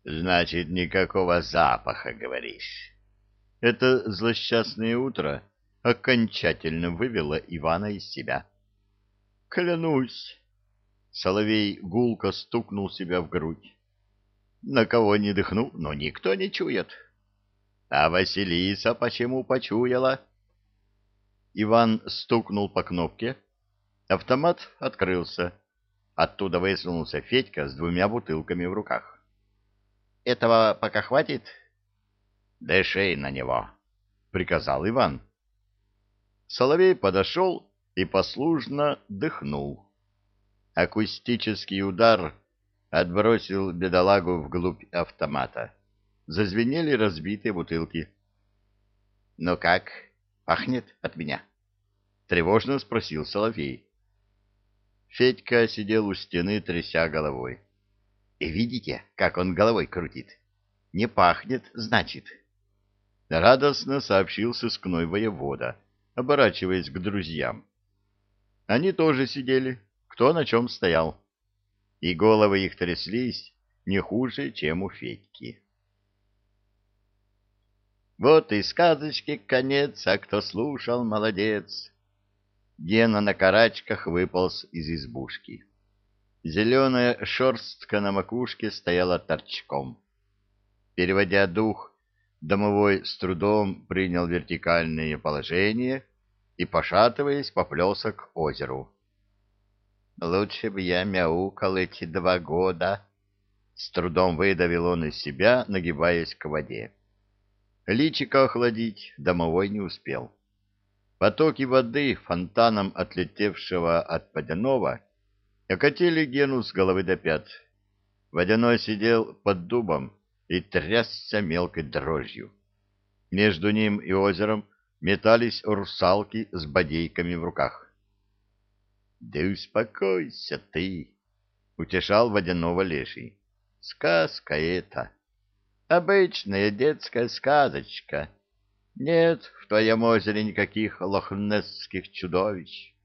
— Значит, никакого запаха, говоришь. Это злосчастное утро окончательно вывело Ивана из себя. — Клянусь! — Соловей гулко стукнул себя в грудь. — На кого не дыхну, но никто не чует. — А Василиса почему почуяла? Иван стукнул по кнопке. Автомат открылся. Оттуда высунулся Федька с двумя бутылками в руках. — Этого пока хватит? — Дыши на него, — приказал Иван. Соловей подошел и послушно дыхнул. Акустический удар отбросил бедолагу вглубь автомата. Зазвенели разбитые бутылки. — Ну как, пахнет от меня? — тревожно спросил Соловей. Федька сидел у стены, тряся головой. И видите, как он головой крутит? Не пахнет, значит. Радостно сообщил сыскной воевода, оборачиваясь к друзьям. Они тоже сидели, кто на чем стоял. И головы их тряслись не хуже, чем у Федьки. Вот и сказочки конец, а кто слушал, молодец. Гена на карачках выполз из избушки. Зеленая шерстка на макушке стояла торчком. Переводя дух, домовой с трудом принял вертикальное положение и, пошатываясь, поплелся к озеру. «Лучше бы я мяукал эти два года», — с трудом выдавил он из себя, нагибаясь к воде. Личико охладить домовой не успел. Потоки воды, фонтаном отлетевшего от водяного, окатили Гену с головы до пят. Водяной сидел под дубом и трясся мелкой дрожью. Между ним и озером метались русалки с бодейками в руках. — Да успокойся ты, — утешал водяного леший. — Сказка это. Обычная детская сказочка. Нет в твоем озере никаких лохнесских чудовищ. —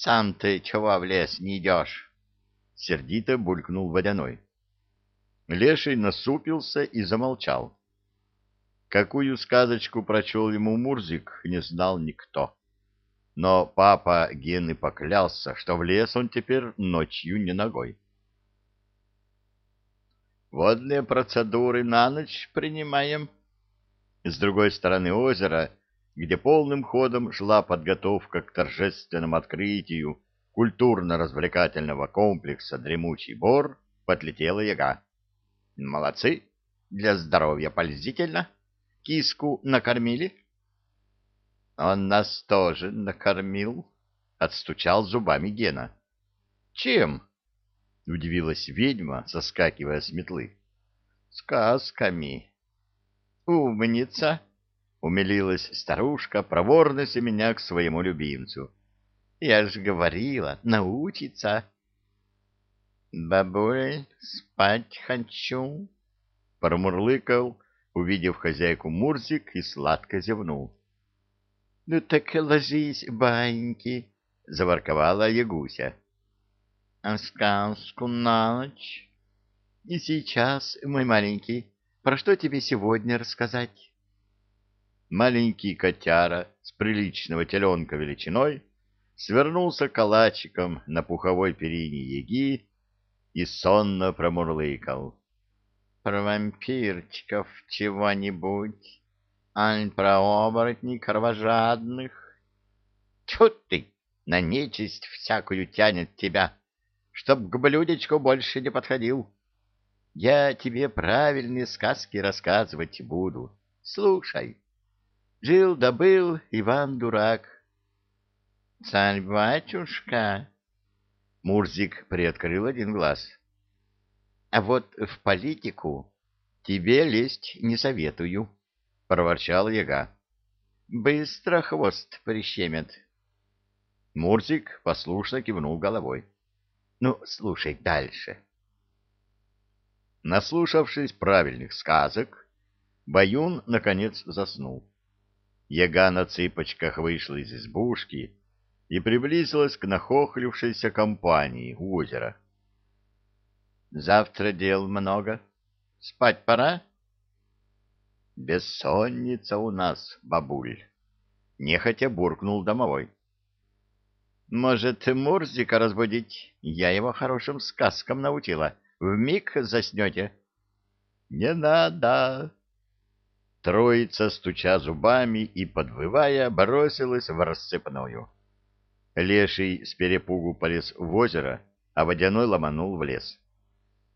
Сам ты чего в лес не идешь? — сердито булькнул водяной. Леший насупился и замолчал. Какую сказочку прочел ему Мурзик, не знал никто. Но папа Гены поклялся, что в лес он теперь ночью не ногой. Водные процедуры на ночь принимаем, с другой стороны озера, где полным ходом шла подготовка к торжественному открытию культурно-развлекательного комплекса «Дремучий бор», подлетела яга. «Молодцы! Для здоровья пользительно. Киску накормили?» «Он нас тоже накормил», — отстучал зубами Гена. «Чем?» — удивилась ведьма, соскакивая с метлы. «Сказками», «Умница!» — умилилась старушка, проворно меня к своему любимцу. «Я ж говорила, научится!» «Бабуль, спать хочу!» — промурлыкал, увидев хозяйку Мурзик, и сладко зевнул. «Ну так ложись, баньки!» — заворковала Ягуся. «А сказку на ночь?» «И сейчас, мой маленький, про что тебе сегодня рассказать? Маленький котяра с приличного теленка величиной свернулся калачиком на пуховой перине яги и сонно промурлыкал. Про вампирчиков чего-нибудь, ань про оборотней кровожадных. Тьфу ты, на нечисть всякую тянет тебя, чтоб к блюдечку больше не подходил. Я тебе правильные сказки рассказывать буду. Слушай. Жил да был Иван-дурак. Царь-батюшка. Мурзик приоткрыл один глаз. А вот в политику тебе лезть не советую, проворчал яга. Быстро хвост прищемят. Мурзик послушно кивнул головой. Ну, слушай дальше. Наслушавшись правильных сказок, Баюн, наконец, заснул. Яга на цыпочках вышла из избушки и приблизилась к нахохлившейся компании у озера. — Завтра дел много, Спать пора? Бессонница у нас, бабуль. Нехотя буркнул домовой. Может, Мурзика разбудить? Я его хорошим сказкам научила. Вмиг заснете. Не надо. Троица, стуча зубами и подвывая, бросилась в рассыпную. Леший с перепугу полез в озеро, а водяной ломанул в лес.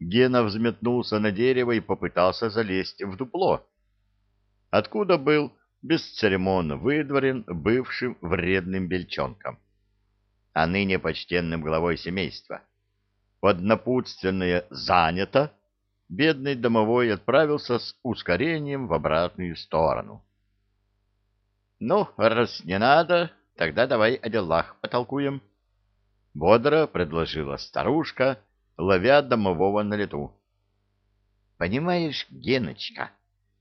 Гена взметнулся на дерево и попытался залезть в дупло. Откуда был бесцеремонно выдворен бывшим вредным бельчонком, а ныне почтенным главой семейства. Под напутственное «занято» бедный домовой отправился с ускорением в обратную сторону. — Ну, раз не надо, тогда давай о делах потолкуем. Бодро предложила старушка, ловя домового на лету. — Понимаешь, Геночка,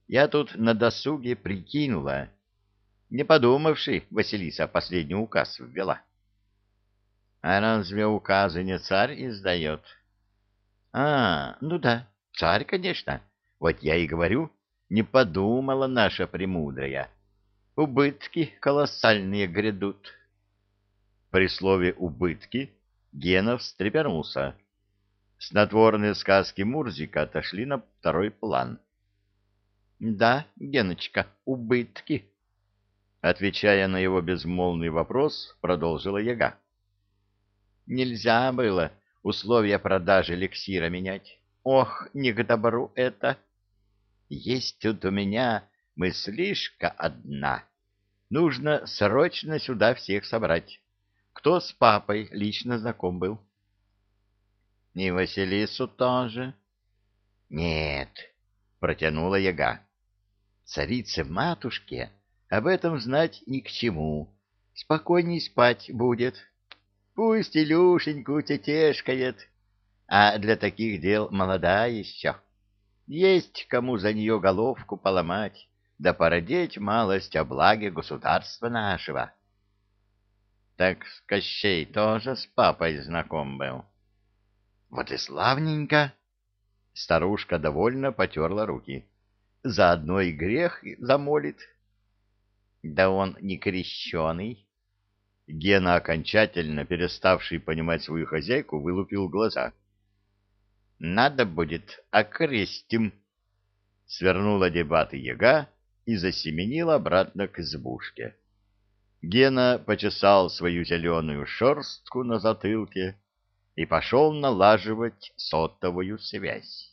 я тут на досуге прикинула. Не подумавши, Василиса последний указ ввела. — А разве указы не царь издает? — А, ну да, царь, конечно. Вот я и говорю, не подумала наша премудрая. Убытки колоссальные грядут. При слове «убытки» Гена встрепенулся. Снотворные сказки Мурзика отошли на второй план. — Да, Геночка, убытки. Отвечая на его безмолвный вопрос, продолжила Яга. — Нельзя было условия продажи эликсира менять. Ох, не к добру это. Есть тут у меня мыслишка одна. Нужно срочно сюда всех собрать. Кто с папой лично знаком был? — И Василису тоже? — Нет, — протянула яга. — Царице-матушке об этом знать ни к чему. Спокойней спать будет. Пусть Илюшеньку тетешкает, а для таких дел молода еще. Есть кому за нее головку поломать да породеть малость о благе государства нашего. Так Кощей тоже с папой знаком был. Вот и славненько. Старушка довольно потерла руки. Заодно и грех замолит. Да он не крещеный. Гена, окончательно переставший понимать свою хозяйку, вылупил глаза. «Надо будет, окрестим!» Свернула дебаты яга и засеменил обратно к избушке. Гена почесал свою зеленую шерстку на затылке и пошел налаживать сотовую связь.